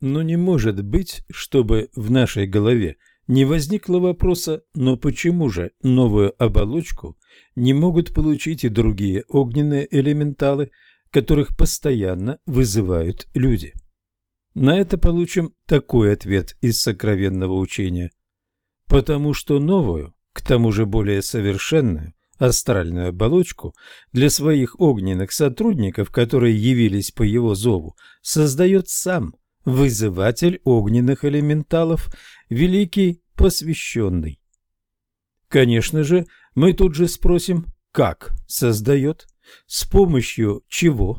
Но не может быть, чтобы в нашей голове не возникло вопроса, но почему же новую оболочку не могут получить и другие огненные элементалы, которых постоянно вызывают люди? На это получим такой ответ из сокровенного учения. Потому что новую, к тому же более совершенную, астральную оболочку для своих огненных сотрудников, которые явились по его зову, создает сам вызыватель огненных элементалов, великий посвященный. Конечно же, мы тут же спросим, как создает, с помощью чего?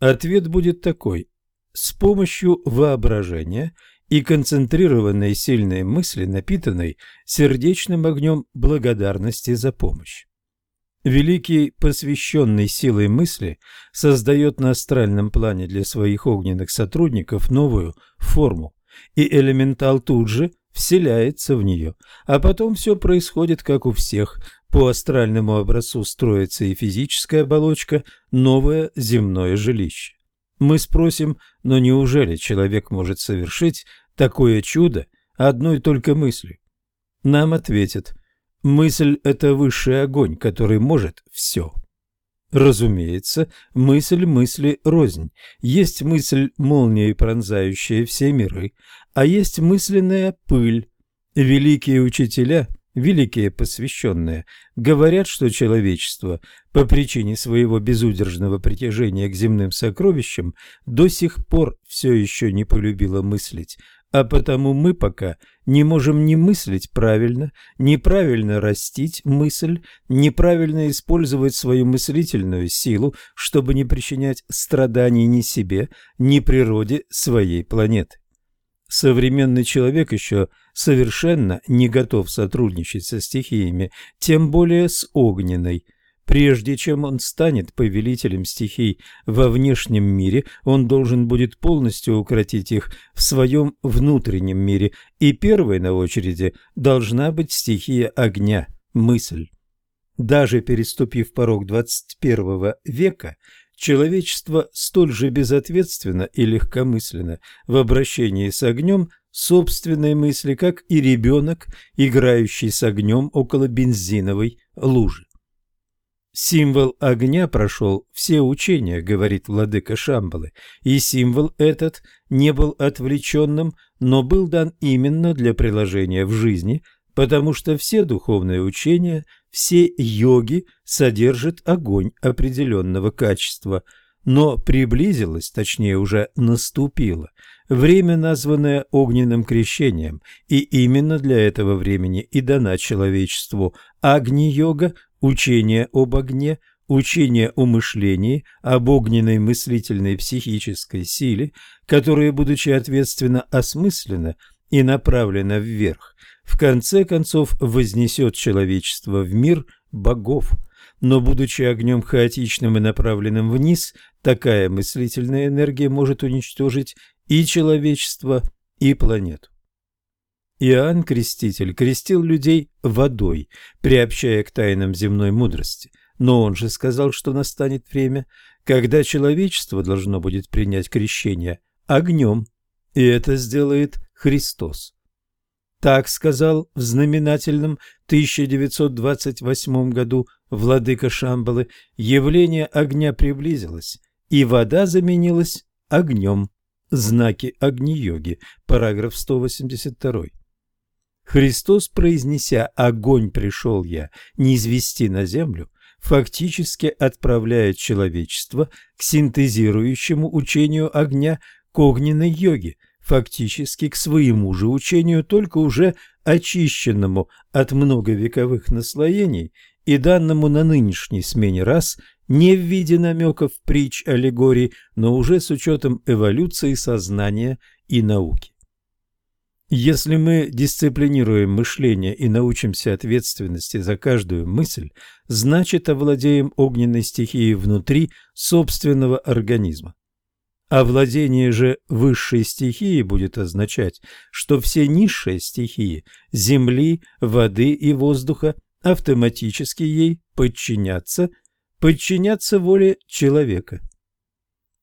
Ответ будет такой – с помощью воображения и концентрированной сильной мысли, напитанной сердечным огнем благодарности за помощь. Великий, посвященный силой мысли, создает на астральном плане для своих огненных сотрудников новую форму, и элементал тут же вселяется в нее, а потом все происходит, как у всех. По астральному образцу строится и физическая оболочка, новое земное жилище. Мы спросим, но неужели человек может совершить такое чудо одной только мыслью? Нам ответят – Мысль – это высший огонь, который может все. Разумеется, мысль мысли рознь. Есть мысль молнией, пронзающая все миры, а есть мысленная пыль. Великие учителя, великие посвященные, говорят, что человечество по причине своего безудержного притяжения к земным сокровищам до сих пор все еще не полюбило мыслить, а потому мы пока не можем ни мыслить правильно, неправильно растить мысль, неправильно использовать свою мыслительную силу, чтобы не причинять страданий ни себе, ни природе своей планеты. Современный человек еще совершенно не готов сотрудничать со стихиями, тем более с огненной – Прежде чем он станет повелителем стихий во внешнем мире, он должен будет полностью укротить их в своем внутреннем мире, и первой на очереди должна быть стихия огня – мысль. Даже переступив порог 21 века, человечество столь же безответственно и легкомысленно в обращении с огнем собственной мысли, как и ребенок, играющий с огнем около бензиновой лужи. Символ огня прошел все учения, говорит владыка Шамбалы, и символ этот не был отвлеченным, но был дан именно для приложения в жизни, потому что все духовные учения, все йоги содержат огонь определенного качества, но приблизилось, точнее уже наступило, время, названное огненным крещением, и именно для этого времени и дана человечеству. Агни-йога, учение об огне, учение о мышлении, об огненной мыслительной психической силе, которая, будучи ответственно осмыслена и направлена вверх, в конце концов вознесет человечество в мир богов. Но, будучи огнем хаотичным и направленным вниз, такая мыслительная энергия может уничтожить и человечество, и планету. Иоанн Креститель крестил людей водой, приобщая к тайнам земной мудрости. Но он же сказал, что настанет время, когда человечество должно будет принять крещение огнем, и это сделает Христос. Так сказал в знаменательном 1928 году владыка Шамбалы, явление огня приблизилось, и вода заменилась огнем. Знаки Агни-йоги, параграф 182. Христос, произнеся «огонь пришел я, не извести на землю», фактически отправляет человечество к синтезирующему учению огня к огненной йоге, фактически к своему же учению, только уже очищенному от многовековых наслоений и данному на нынешней смене раз не в виде намеков, притч, аллегорий, но уже с учетом эволюции сознания и науки. Если мы дисциплинируем мышление и научимся ответственности за каждую мысль, значит овладеем огненной стихией внутри собственного организма. Овладение же высшей стихией будет означать, что все низшие стихии – земли, воды и воздуха – автоматически ей подчинятся, подчинятся воле человека.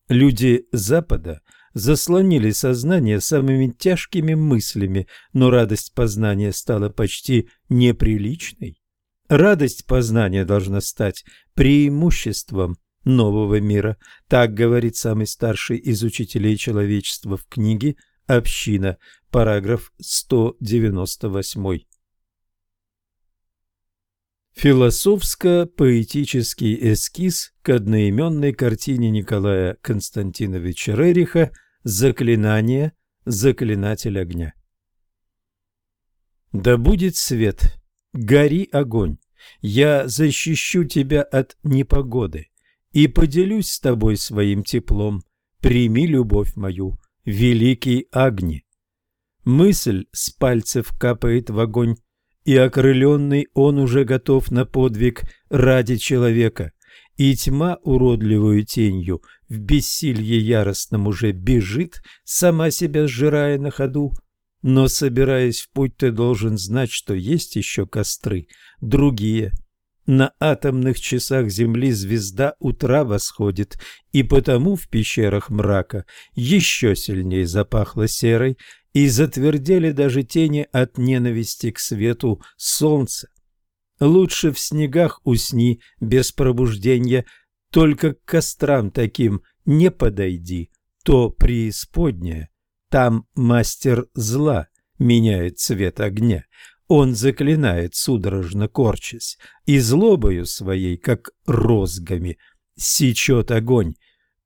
Люди Запада заслонили сознание самыми тяжкими мыслями, но радость познания стала почти неприличной. Радость познания должна стать преимуществом нового мира, так говорит самый старший из учителей человечества в книге «Община», параграф 198. Философско-поэтический эскиз к одноименной картине Николая Константиновича Рериха «Заклинание. Заклинатель огня». Да будет свет, гори огонь, я защищу тебя от непогоды и поделюсь с тобой своим теплом, прими любовь мою, великий огни. Мысль с пальцев капает в огонь, и окрыленный он уже готов на подвиг ради человека, и тьма уродливую тенью в бессилье яростном уже бежит, сама себя сжирая на ходу. Но, собираясь в путь, ты должен знать, что есть еще костры, другие. На атомных часах Земли звезда утра восходит, и потому в пещерах мрака еще сильнее запахло серой, и затвердели даже тени от ненависти к свету солнца. Лучше в снегах усни без пробуждения, только к кострам таким не подойди, то преисподняя. Там мастер зла меняет цвет огня, он заклинает, судорожно корчась, и злобою своей, как розгами, сечет огонь.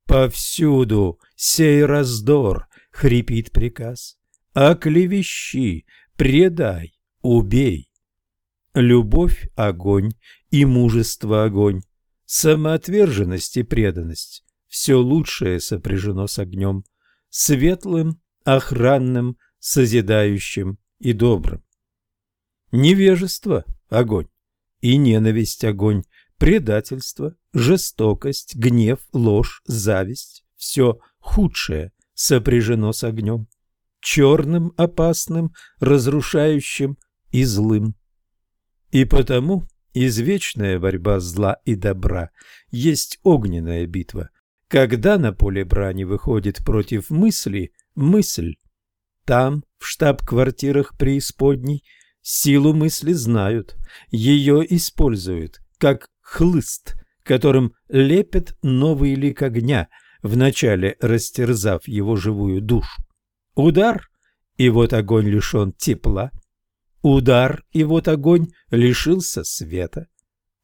Повсюду сей раздор, хрипит приказ оклевещи, предай, убей. Любовь – огонь, и мужество – огонь, самоотверженность и преданность – все лучшее сопряжено с огнем, светлым, охранным, созидающим и добрым. Невежество – огонь, и ненависть – огонь, предательство, жестокость, гнев, ложь, зависть – все худшее сопряжено с огнем черным, опасным, разрушающим и злым. И потому извечная борьба зла и добра есть огненная битва, когда на поле брани выходит против мысли мысль. Там, в штаб-квартирах преисподней, силу мысли знают, ее используют, как хлыст, которым лепят новый лик огня, вначале растерзав его живую душу. Удар, и вот огонь лишен тепла. Удар, и вот огонь лишился света.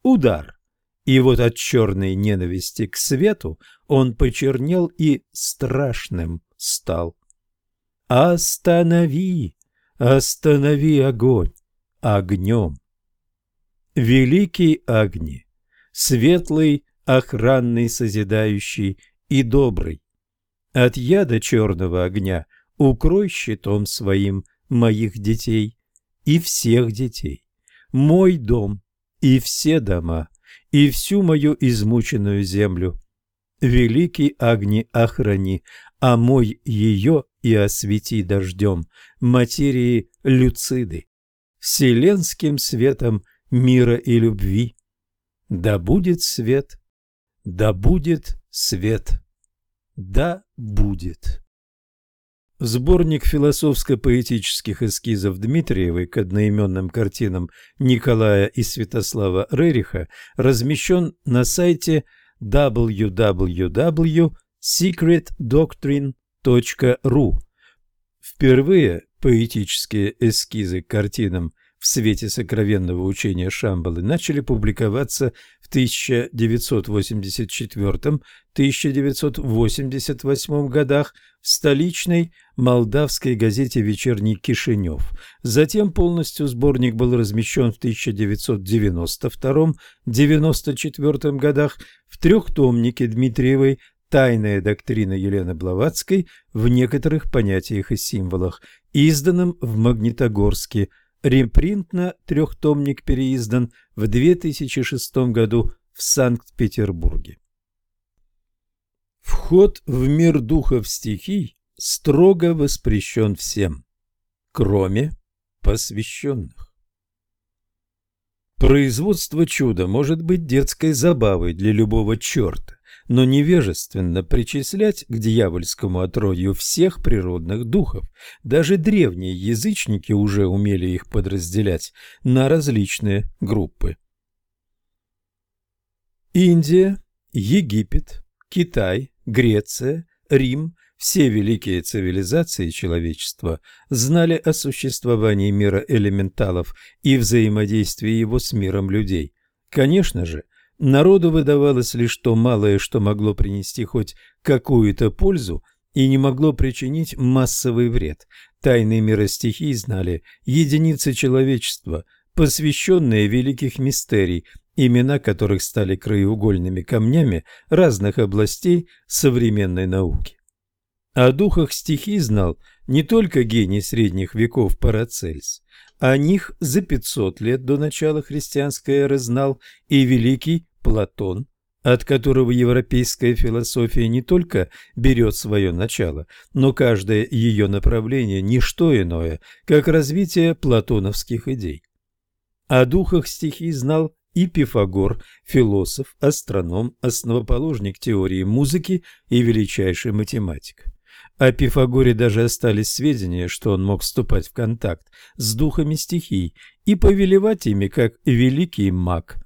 Удар, и вот от черной ненависти к свету он почернел и страшным стал. Останови, останови огонь огнем. Великий огни, светлый, охранный, созидающий и добрый. От яда черного огня укрой щитом своим моих детей и всех детей, мой дом и все дома, и всю мою измученную землю. Великий огни охрани, а мой ее и освети дождем материи люциды, вселенским светом мира и любви. Да будет свет, да будет свет, да будет. Сборник философско-поэтических эскизов Дмитриевой к одноименным картинам Николая и Святослава Рериха размещен на сайте www.secretdoctrine.ru. Впервые поэтические эскизы к картинам в свете сокровенного учения Шамбалы начали публиковаться в 1984-1988 годах в столичной молдавской газете «Вечерний Кишинев». Затем полностью сборник был размещен в 1992-1994 годах в трехтомнике Дмитриевой «Тайная доктрина Елены Блаватской в некоторых понятиях и символах», изданном в Магнитогорске – Ремпринт на трехтомник переиздан в 2006 году в Санкт-Петербурге. Вход в мир духов стихий строго воспрещен всем, кроме посвященных. Производство чуда может быть детской забавой для любого черта, но невежественно причислять к дьявольскому отродью всех природных духов. Даже древние язычники уже умели их подразделять на различные группы. Индия, Египет, Китай, Греция, Рим – все великие цивилизации человечества знали о существовании мира элементалов и взаимодействии его с миром людей. Конечно же, народу выдавалось лишь то малое, что могло принести хоть какую-то пользу и не могло причинить массовый вред. Тайны мира стихий знали единицы человечества, посвященные великих мистерий, имена которых стали краеугольными камнями разных областей современной науки. О духах стихий знал не только гений средних веков Парацельс, о них за 500 лет до начала христианской эры знал и великий Платон, от которого европейская философия не только берет свое начало, но каждое ее направление – не что иное, как развитие платоновских идей. О духах стихий знал и Пифагор, философ, астроном, основоположник теории музыки и величайший математик. О Пифагоре даже остались сведения, что он мог вступать в контакт с духами стихий и повелевать ими, как великий маг.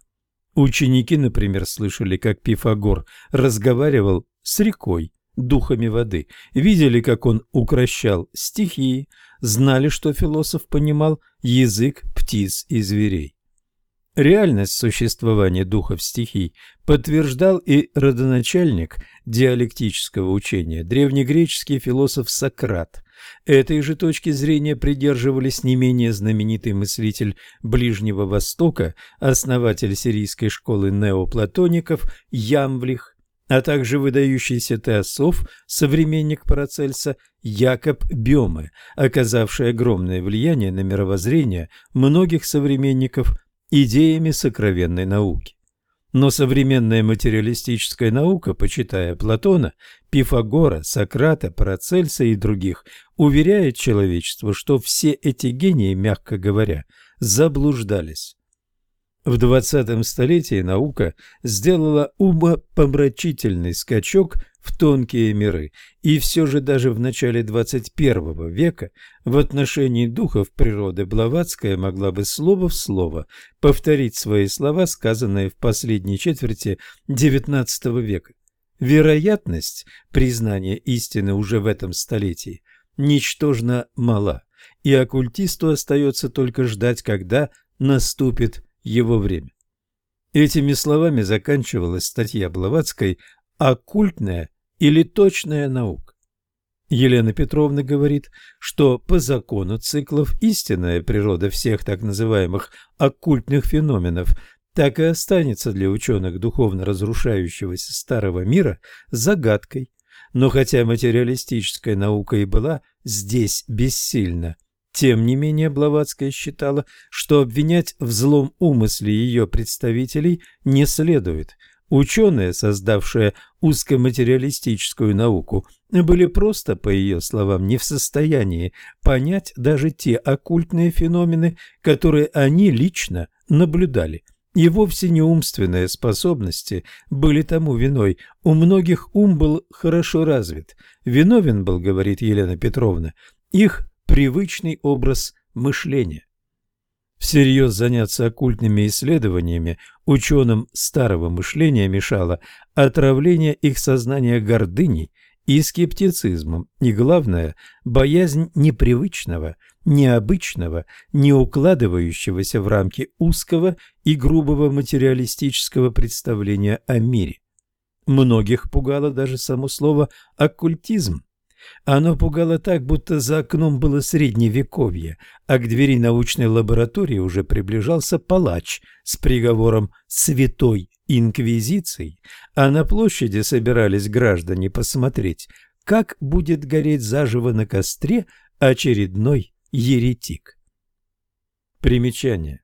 Ученики, например, слышали, как Пифагор разговаривал с рекой, духами воды, видели, как он укращал стихии, знали, что философ понимал язык птиц и зверей. Реальность существования духов стихий подтверждал и родоначальник диалектического учения, древнегреческий философ Сократ. Этой же точки зрения придерживались не менее знаменитый мыслитель Ближнего Востока, основатель сирийской школы неоплатоников Ямвлих, а также выдающийся теософ, современник Парацельса Якоб Бёме, оказавший огромное влияние на мировоззрение многих современников идеями сокровенной науки. Но современная материалистическая наука, почитая Платона, Пифагора, Сократа, Парацельса и других, уверяет человечество, что все эти гении, мягко говоря, заблуждались. В 20 столетии наука сделала умопомрачительный скачок в тонкие миры, и все же даже в начале 21 века в отношении духов природы Блаватская могла бы слово в слово повторить свои слова, сказанные в последней четверти XIX века. Вероятность признания истины уже в этом столетии ничтожно мала, и оккультисту остается только ждать, когда наступит его время. Этими словами заканчивалась статья Блаватской «Оккультная или точная наука». Елена Петровна говорит, что по закону циклов истинная природа всех так называемых оккультных феноменов так и останется для ученых духовно разрушающегося старого мира загадкой. Но хотя материалистическая наука и была здесь бессильна, тем не менее, Блаватская считала, что обвинять в злом умысле ее представителей не следует. Ученые, создавшие узкоматериалистическую науку, были просто, по ее словам, не в состоянии понять даже те оккультные феномены, которые они лично наблюдали. И вовсе не умственные способности были тому виной. У многих ум был хорошо развит. Виновен был, говорит Елена Петровна, их привычный образ мышления. Всерьез заняться оккультными исследованиями ученым старого мышления мешало отравление их сознания гордыней и скептицизмом, и, главное, боязнь непривычного, необычного, не укладывающегося в рамки узкого и грубого материалистического представления о мире. Многих пугало даже само слово «оккультизм», оно пугало так, будто за окном было средневековье, а к двери научной лаборатории уже приближался палач с приговором «Святой Инквизиции», а на площади собирались граждане посмотреть, как будет гореть заживо на костре очередной еретик. Примечание.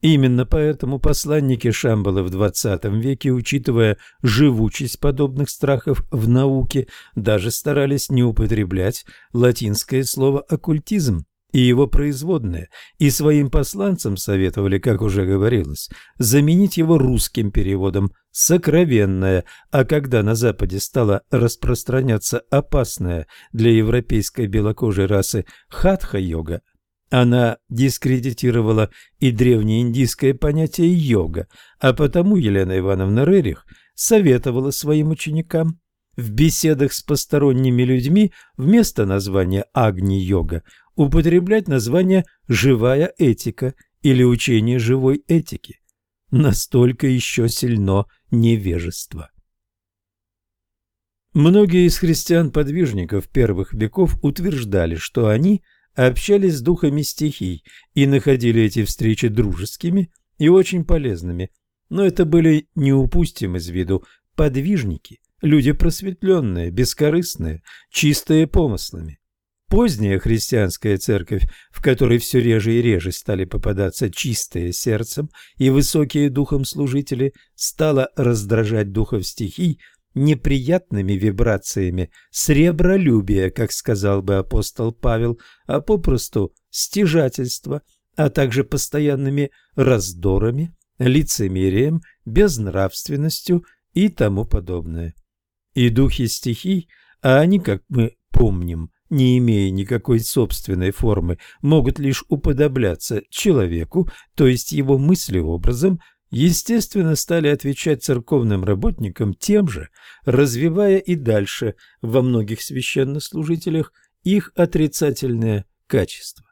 Именно поэтому посланники Шамбала в XX веке, учитывая живучесть подобных страхов в науке, даже старались не употреблять латинское слово «оккультизм», и его производные, и своим посланцам советовали, как уже говорилось, заменить его русским переводом «сокровенное», а когда на Западе стала распространяться опасная для европейской белокожей расы хатха-йога, она дискредитировала и древнеиндийское понятие йога, а потому Елена Ивановна Рерих советовала своим ученикам в беседах с посторонними людьми вместо названия Агни-йога употреблять название «живая этика» или «учение живой этики». Настолько еще сильно невежество. Многие из христиан-подвижников первых веков утверждали, что они общались с духами стихий и находили эти встречи дружескими и очень полезными, но это были не упустим из виду подвижники, люди просветленные, бескорыстные, чистые помыслами. Поздняя христианская церковь, в которой все реже и реже стали попадаться чистые сердцем и высокие духом служители, стала раздражать духов стихий неприятными вибрациями сребролюбия, как сказал бы апостол Павел, а попросту стяжательства, а также постоянными раздорами, лицемерием, безнравственностью и тому подобное. И духи стихий, а они, как мы помним, не имея никакой собственной формы, могут лишь уподобляться человеку, то есть его мыслеобразом, естественно, стали отвечать церковным работникам тем же, развивая и дальше во многих священнослужителях их отрицательное качество.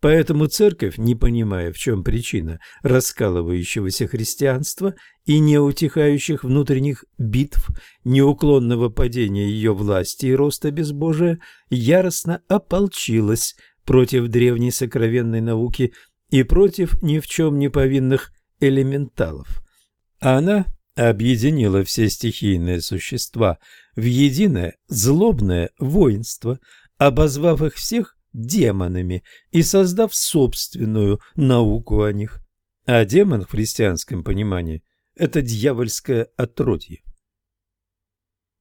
Поэтому церковь, не понимая, в чем причина раскалывающегося христианства и неутихающих внутренних битв, неуклонного падения ее власти и роста безбожия, яростно ополчилась против древней сокровенной науки и против ни в чем не повинных элементалов. Она объединила все стихийные существа в единое злобное воинство, обозвав их всех демонами и создав собственную науку о них. А демон в христианском понимании – это дьявольское отродье.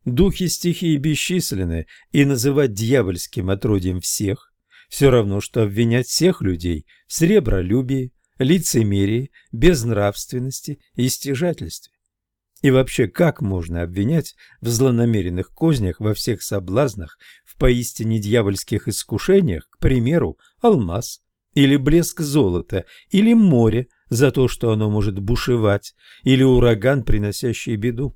Духи стихии бесчисленны, и называть дьявольским отродьем всех – все равно, что обвинять всех людей в сребролюбии, лицемерии, безнравственности и стяжательстве. И вообще, как можно обвинять в злонамеренных кознях во всех соблазнах, в поистине дьявольских искушениях, к примеру, алмаз, или блеск золота, или море за то, что оно может бушевать, или ураган, приносящий беду?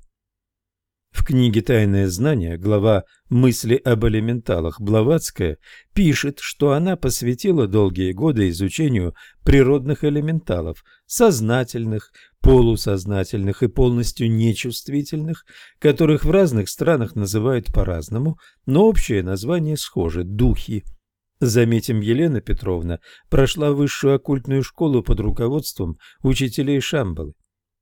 В книге «Тайное знание» глава «Мысли об элементалах» Блаватская пишет, что она посвятила долгие годы изучению природных элементалов, сознательных, полусознательных и полностью нечувствительных, которых в разных странах называют по-разному, но общее название схоже – духи. Заметим, Елена Петровна прошла высшую оккультную школу под руководством учителей Шамбалы.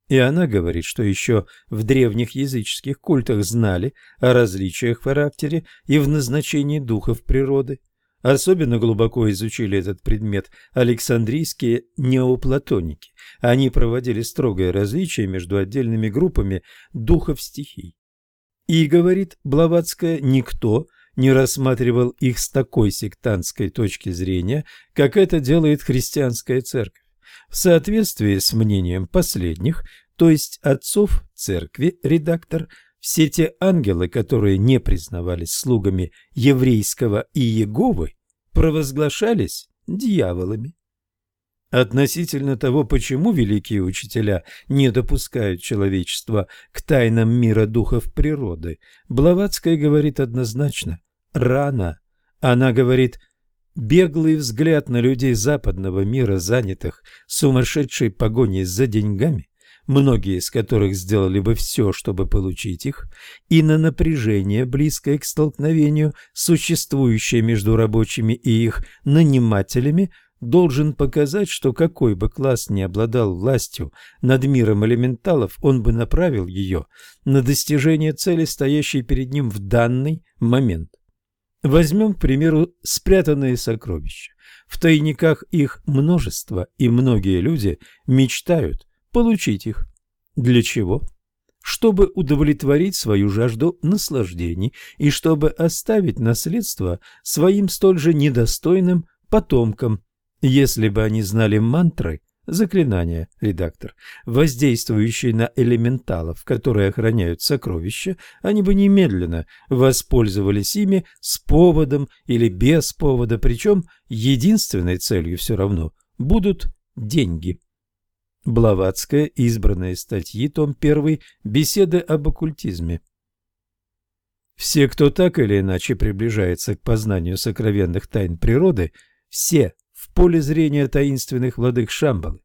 И она говорит, что еще в древних языческих культах знали о различиях в характере и в назначении духов природы. Особенно глубоко изучили этот предмет александрийские неоплатоники. Они проводили строгое различие между отдельными группами духов стихий. И, говорит Блаватская, никто не рассматривал их с такой сектантской точки зрения, как это делает христианская церковь. В соответствии с мнением последних, то есть отцов церкви, редактор – все те ангелы, которые не признавались слугами еврейского Иеговы, провозглашались дьяволами. Относительно того, почему великие учителя не допускают человечества к тайнам мира духов природы, Блаватская говорит однозначно – рано. Она говорит – беглый взгляд на людей западного мира, занятых сумасшедшей погоней за деньгами, многие из которых сделали бы все, чтобы получить их, и на напряжение, близкое к столкновению, существующее между рабочими и их нанимателями, должен показать, что какой бы класс ни обладал властью над миром элементалов, он бы направил ее на достижение цели, стоящей перед ним в данный момент. Возьмем, к примеру, спрятанные сокровища. В тайниках их множество, и многие люди мечтают получить их. Для чего? Чтобы удовлетворить свою жажду наслаждений и чтобы оставить наследство своим столь же недостойным потомкам. Если бы они знали мантры, заклинания, редактор, воздействующие на элементалов, которые охраняют сокровища, они бы немедленно воспользовались ими с поводом или без повода, причем единственной целью все равно будут деньги. Блаватская, избранные статьи, том 1, беседы об оккультизме. Все, кто так или иначе приближается к познанию сокровенных тайн природы, все в поле зрения таинственных владык Шамбалы.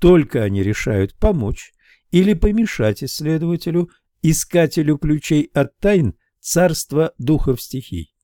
Только они решают помочь или помешать исследователю, искателю ключей от тайн царства духов стихий.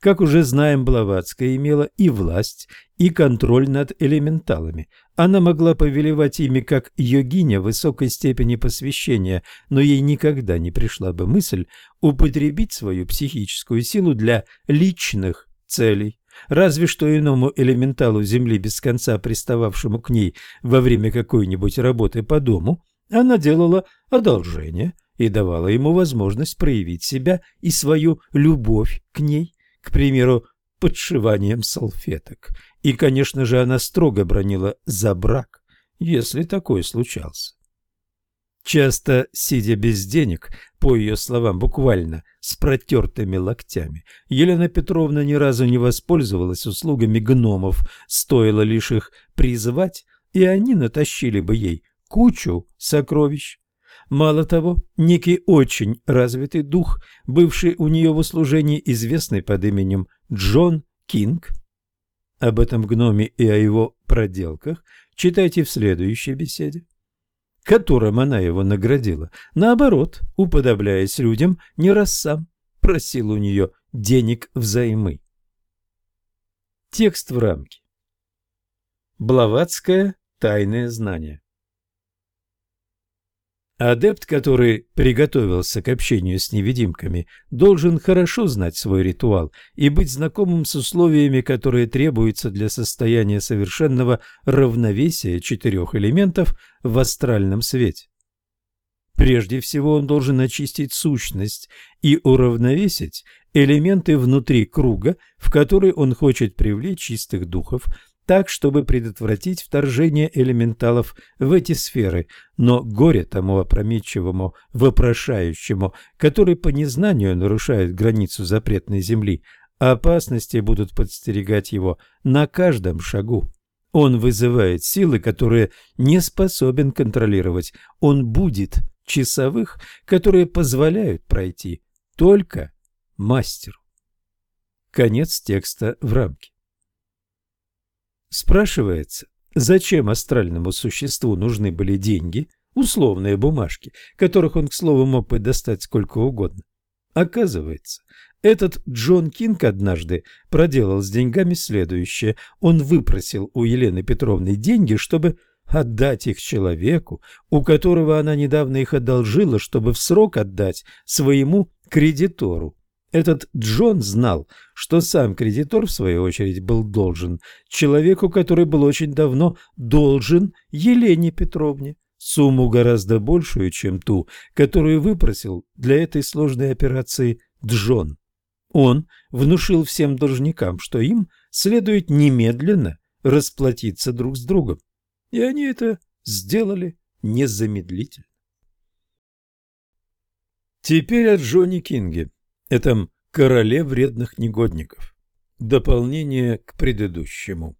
Как уже знаем, Блаватская имела и власть, и контроль над элементалами. Она могла повелевать ими как йогиня высокой степени посвящения, но ей никогда не пришла бы мысль употребить свою психическую силу для личных целей. Разве что иному элементалу Земли, без конца пристававшему к ней во время какой-нибудь работы по дому, она делала одолжение и давала ему возможность проявить себя и свою любовь к ней, к примеру, подшиванием салфеток. И, конечно же, она строго бронила за брак, если такой случался. Часто, сидя без денег, по ее словам, буквально с протертыми локтями, Елена Петровна ни разу не воспользовалась услугами гномов, стоило лишь их призвать, и они натащили бы ей кучу сокровищ. Мало того, некий очень развитый дух, бывший у нее в услужении, известный под именем Джон Кинг, об этом гноме и о его проделках читайте в следующей беседе которым она его наградила, наоборот, уподобляясь людям, не раз сам просил у нее денег взаймы. Текст в рамке. Блаватское тайное знание. Адепт, который приготовился к общению с невидимками, должен хорошо знать свой ритуал и быть знакомым с условиями, которые требуются для состояния совершенного равновесия четырех элементов в астральном свете. Прежде всего он должен очистить сущность и уравновесить элементы внутри круга, в который он хочет привлечь чистых духов – так, чтобы предотвратить вторжение элементалов в эти сферы, но горе тому опрометчивому, вопрошающему, который по незнанию нарушает границу запретной земли, опасности будут подстерегать его на каждом шагу. Он вызывает силы, которые не способен контролировать. Он будет часовых, которые позволяют пройти только мастеру. Конец текста в рамке. Спрашивается, зачем астральному существу нужны были деньги, условные бумажки, которых он, к слову, мог бы достать сколько угодно. Оказывается, этот Джон Кинг однажды проделал с деньгами следующее. Он выпросил у Елены Петровны деньги, чтобы отдать их человеку, у которого она недавно их одолжила, чтобы в срок отдать своему кредитору. Этот Джон знал, что сам кредитор, в свою очередь, был должен человеку, который был очень давно должен Елене Петровне, сумму гораздо большую, чем ту, которую выпросил для этой сложной операции Джон. Он внушил всем должникам, что им следует немедленно расплатиться друг с другом. И они это сделали незамедлительно. Теперь о Джонни Кинге этом короле вредных негодников. Дополнение к предыдущему.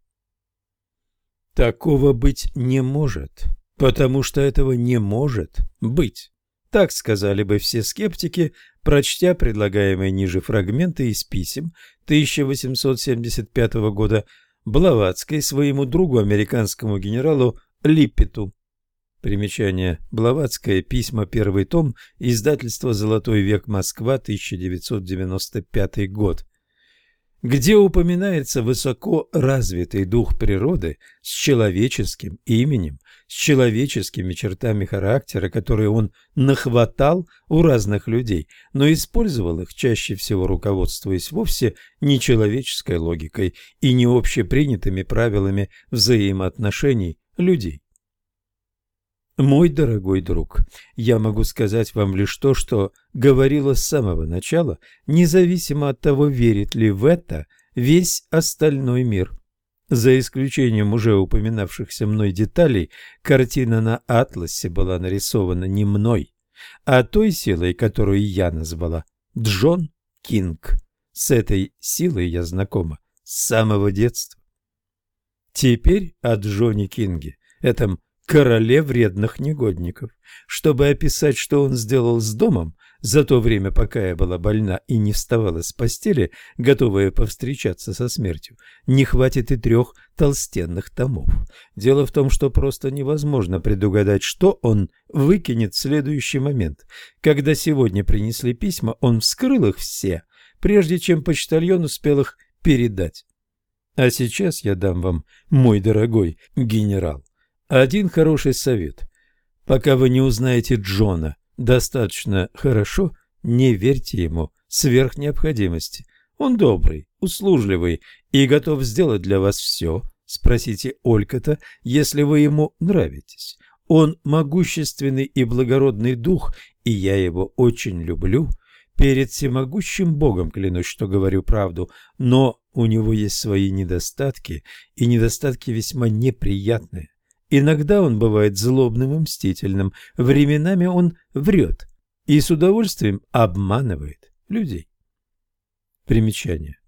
Такого быть не может, потому что этого не может быть. Так сказали бы все скептики, прочтя предлагаемые ниже фрагменты из писем 1875 года Блаватской своему другу американскому генералу Липпету. Примечание. Блаватская. Письма. Первый том. Издательство «Золотой век. Москва. 1995 год». Где упоминается высоко развитый дух природы с человеческим именем, с человеческими чертами характера, которые он нахватал у разных людей, но использовал их чаще всего руководствуясь вовсе не человеческой логикой и не общепринятыми правилами взаимоотношений людей. Мой дорогой друг, я могу сказать вам лишь то, что говорила с самого начала, независимо от того, верит ли в это весь остальной мир. За исключением уже упоминавшихся мной деталей, картина на атласе была нарисована не мной, а той силой, которую я назвала Джон Кинг. С этой силой я знакома с самого детства. Теперь о Джоне Кинге, этом короле вредных негодников. Чтобы описать, что он сделал с домом за то время, пока я была больна и не вставала с постели, готовая повстречаться со смертью, не хватит и трех толстенных томов. Дело в том, что просто невозможно предугадать, что он выкинет в следующий момент. Когда сегодня принесли письма, он вскрыл их все, прежде чем почтальон успел их передать. А сейчас я дам вам, мой дорогой генерал, один хороший совет. Пока вы не узнаете Джона достаточно хорошо, не верьте ему сверх необходимости. Он добрый, услужливый и готов сделать для вас все. Спросите Олькота, если вы ему нравитесь. Он могущественный и благородный дух, и я его очень люблю. Перед всемогущим Богом клянусь, что говорю правду, но у него есть свои недостатки, и недостатки весьма неприятные. Иногда он бывает злобным и мстительным, временами он врет и с удовольствием обманывает людей. Примечание.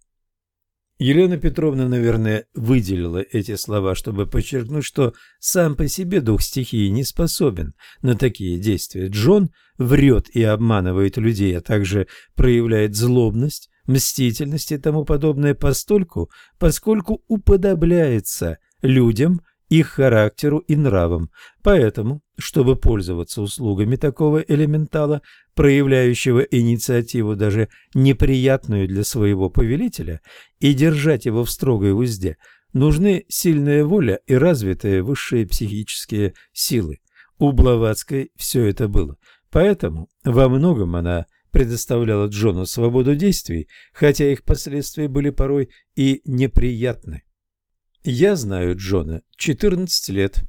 Елена Петровна, наверное, выделила эти слова, чтобы подчеркнуть, что сам по себе дух стихии не способен на такие действия. Джон врет и обманывает людей, а также проявляет злобность, мстительность и тому подобное постольку, поскольку уподобляется людям – их характеру и нравам. Поэтому, чтобы пользоваться услугами такого элементала, проявляющего инициативу даже неприятную для своего повелителя, и держать его в строгой узде, нужны сильная воля и развитые высшие психические силы. У Блаватской все это было. Поэтому во многом она предоставляла Джону свободу действий, хотя их последствия были порой и неприятны. Я знаю Джона 14 лет.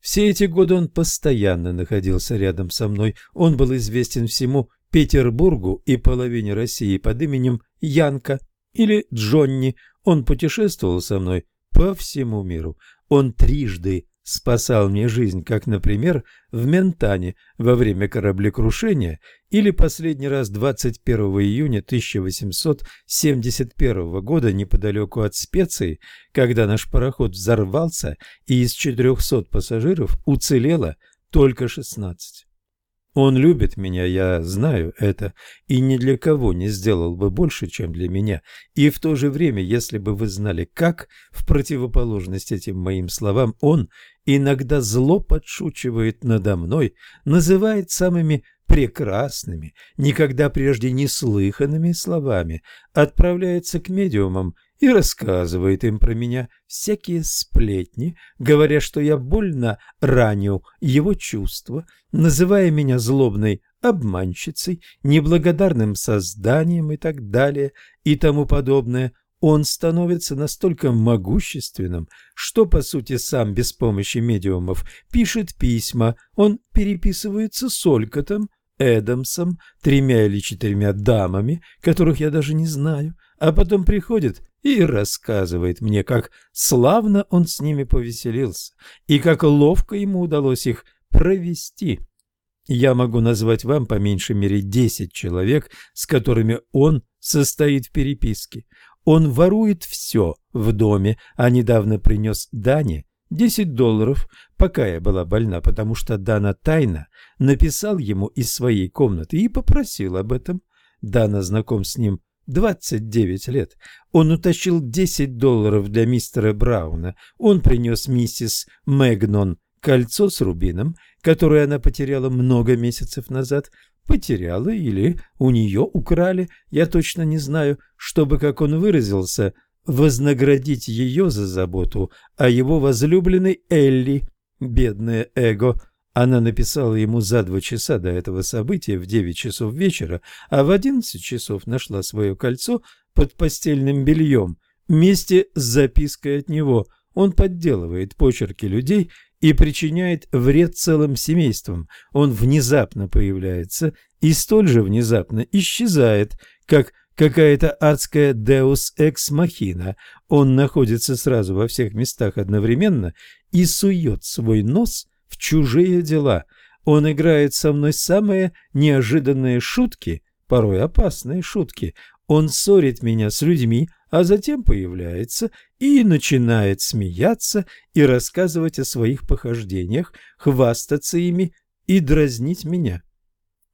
Все эти годы он постоянно находился рядом со мной. Он был известен всему Петербургу и половине России под именем Янка или Джонни. Он путешествовал со мной по всему миру. Он трижды спасал мне жизнь, как, например, в Ментане во время кораблекрушения или последний раз 21 июня 1871 года неподалеку от Специи, когда наш пароход взорвался и из 400 пассажиров уцелело только 16. Он любит меня, я знаю это, и ни для кого не сделал бы больше, чем для меня. И в то же время, если бы вы знали, как, в противоположность этим моим словам, он иногда зло подшучивает надо мной, называет самыми прекрасными, никогда прежде не слыханными словами, отправляется к медиумам и рассказывает им про меня всякие сплетни, говоря, что я больно ранил его чувства, называя меня злобной обманщицей, неблагодарным созданием и так далее и тому подобное, он становится настолько могущественным, что, по сути, сам без помощи медиумов пишет письма, он переписывается с Олькотом, Эдамсом, тремя или четырьмя дамами, которых я даже не знаю, а потом приходит и рассказывает мне, как славно он с ними повеселился и как ловко ему удалось их провести. Я могу назвать вам по меньшей мере десять человек, с которыми он состоит в переписке. Он ворует все в доме, а недавно принес Дане 10 долларов, пока я была больна, потому что Дана тайно написал ему из своей комнаты и попросил об этом. Дана знаком с ним 29 лет. Он утащил 10 долларов для мистера Брауна. Он принес миссис Мэгнон кольцо с рубином, которое она потеряла много месяцев назад. Потеряла или у нее украли, я точно не знаю, чтобы, как он выразился, вознаградить ее за заботу о его возлюбленной Элли. Бедное эго. Она написала ему за два часа до этого события в девять часов вечера, а в одиннадцать часов нашла свое кольцо под постельным бельем вместе с запиской от него. Он подделывает почерки людей и причиняет вред целым семействам. Он внезапно появляется и столь же внезапно исчезает, как какая-то адская Deus Ex Machina. Он находится сразу во всех местах одновременно и сует свой нос в чужие дела. Он играет со мной самые неожиданные шутки, порой опасные шутки. Он ссорит меня с людьми, а затем появляется и начинает смеяться и рассказывать о своих похождениях, хвастаться ими и дразнить меня.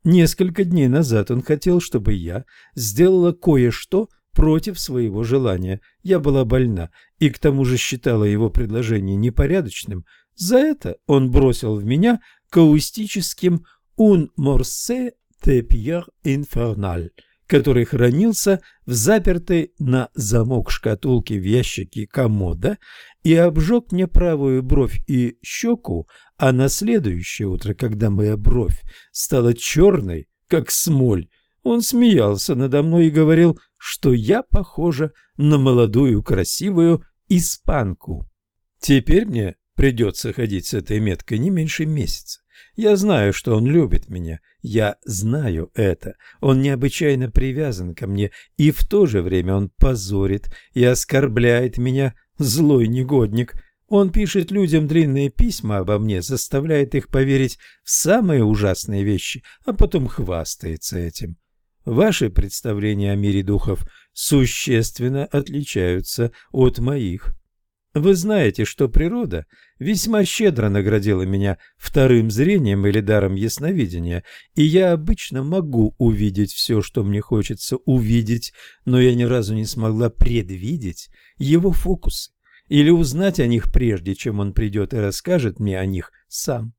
Несколько дней назад он хотел, чтобы я сделала кое-что против своего желания. Я была больна и к тому же считала его предложение непорядочным. За это он бросил в меня каустическим «un morse de pierre infernal», который хранился в запертой на замок шкатулке в ящике комода и обжег мне правую бровь и щеку, а на следующее утро, когда моя бровь стала черной, как смоль, он смеялся надо мной и говорил, что я похожа на молодую красивую испанку. Теперь мне придется ходить с этой меткой не меньше месяца. Я знаю, что он любит меня. Я знаю это. Он необычайно привязан ко мне, и в то же время он позорит и оскорбляет меня, злой негодник. Он пишет людям длинные письма обо мне, заставляет их поверить в самые ужасные вещи, а потом хвастается этим. Ваши представления о мире духов существенно отличаются от моих. Вы знаете, что природа весьма щедро наградила меня вторым зрением или даром ясновидения, и я обычно могу увидеть все, что мне хочется увидеть, но я ни разу не смогла предвидеть его фокусы или узнать о них прежде, чем он придет и расскажет мне о них сам.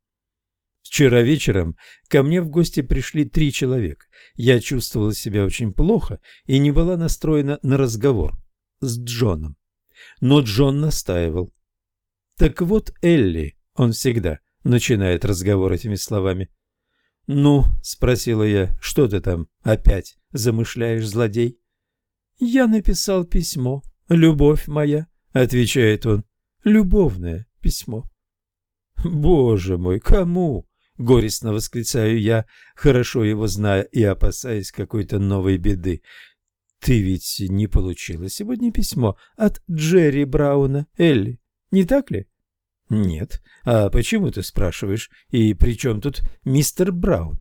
Вчера вечером ко мне в гости пришли три человека. Я чувствовала себя очень плохо и не была настроена на разговор с Джоном. Но Джон настаивал. «Так вот, Элли», — он всегда начинает разговор этими словами. «Ну», — спросила я, — «что ты там опять замышляешь, злодей?» «Я написал письмо, любовь моя», — отвечает он, — «любовное письмо». «Боже мой, кому?» — горестно восклицаю я, хорошо его зная и опасаясь какой-то новой беды. Ты ведь не получила сегодня письмо от Джерри Брауна, Элли, не так ли? Нет. А почему ты спрашиваешь? И при чем тут мистер Браун?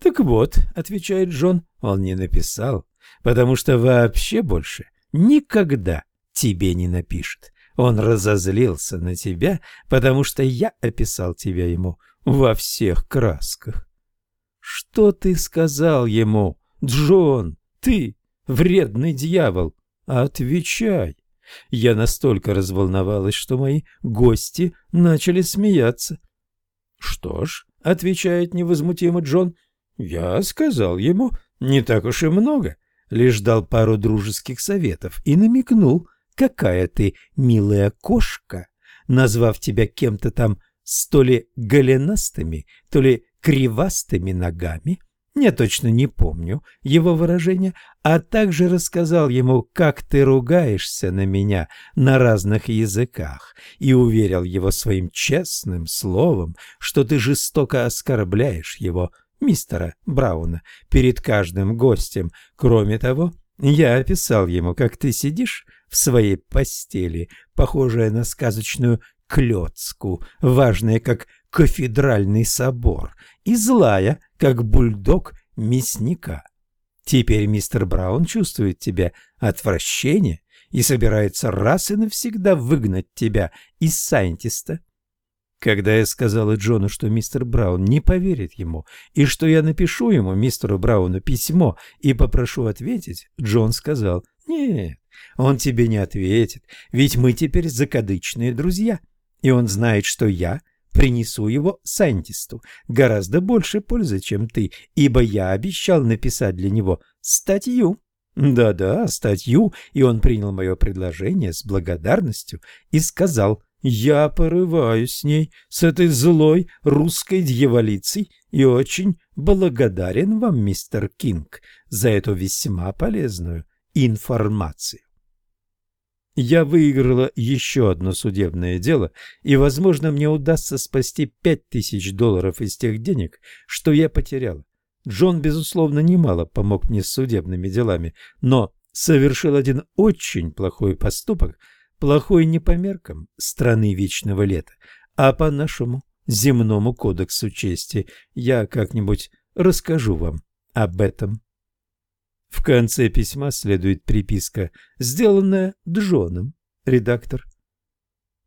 Так вот, отвечает Джон, он не написал, потому что вообще больше никогда тебе не напишет. Он разозлился на тебя, потому что я описал тебя ему во всех красках. Что ты сказал ему, Джон? Ты вредный дьявол, отвечай. Я настолько разволновалась, что мои гости начали смеяться. Что ж, отвечает невозмутимо Джон, я сказал ему не так уж и много, лишь дал пару дружеских советов и намекнул, какая ты милая кошка, назвав тебя кем-то там с то ли голенастыми, то ли кривастыми ногами, я точно не помню его выражения, а также рассказал ему, как ты ругаешься на меня на разных языках, и уверил его своим честным словом, что ты жестоко оскорбляешь его, мистера Брауна, перед каждым гостем. Кроме того, я описал ему, как ты сидишь в своей постели, похожая на сказочную клетку, важная как кафедральный собор, и злая, как бульдог мясника. Теперь мистер Браун чувствует тебя отвращение и собирается раз и навсегда выгнать тебя из Сайнтиста. Когда я сказала Джону, что мистер Браун не поверит ему, и что я напишу ему, мистеру Брауну, письмо и попрошу ответить, Джон сказал, «Нет, он тебе не ответит, ведь мы теперь закадычные друзья, и он знает, что я принесу его Сантисту гораздо больше пользы, чем ты, ибо я обещал написать для него статью. Да-да, статью, и он принял мое предложение с благодарностью и сказал, я порываюсь с ней, с этой злой русской дьяволицей, и очень благодарен вам, мистер Кинг, за эту весьма полезную информацию. Я выиграла еще одно судебное дело, и, возможно, мне удастся спасти пять тысяч долларов из тех денег, что я потеряла. Джон, безусловно, немало помог мне с судебными делами, но совершил один очень плохой поступок, плохой не по меркам страны вечного лета, а по нашему земному кодексу чести. Я как-нибудь расскажу вам об этом. В конце письма следует приписка, сделанная Джоном, редактор.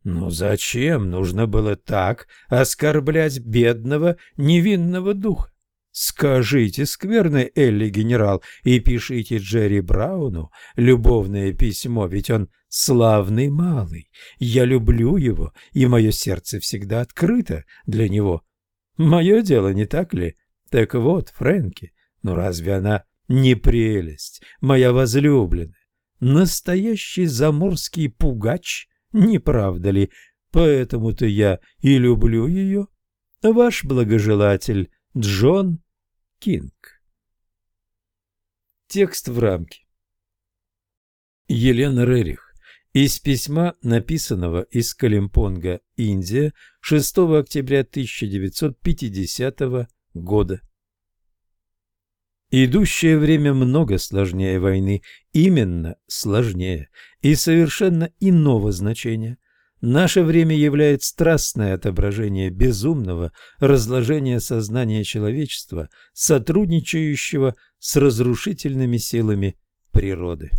Но зачем нужно было так оскорблять бедного невинного духа? Скажите скверной Элли генерал и пишите Джерри Брауну любовное письмо, ведь он славный малый. Я люблю его, и мое сердце всегда открыто для него. Мое дело, не так ли? Так вот, Фрэнки, ну разве она не прелесть, моя возлюбленная? Настоящий заморский пугач, не правда ли? Поэтому-то я и люблю ее. Ваш благожелатель Джон Кинг. Текст в рамке. Елена Рерих. Из письма, написанного из Калимпонга, Индия, 6 октября 1950 года. Идущее время много сложнее войны, именно сложнее и совершенно иного значения – Наше время является страстное отображение безумного разложения сознания человечества, сотрудничающего с разрушительными силами природы.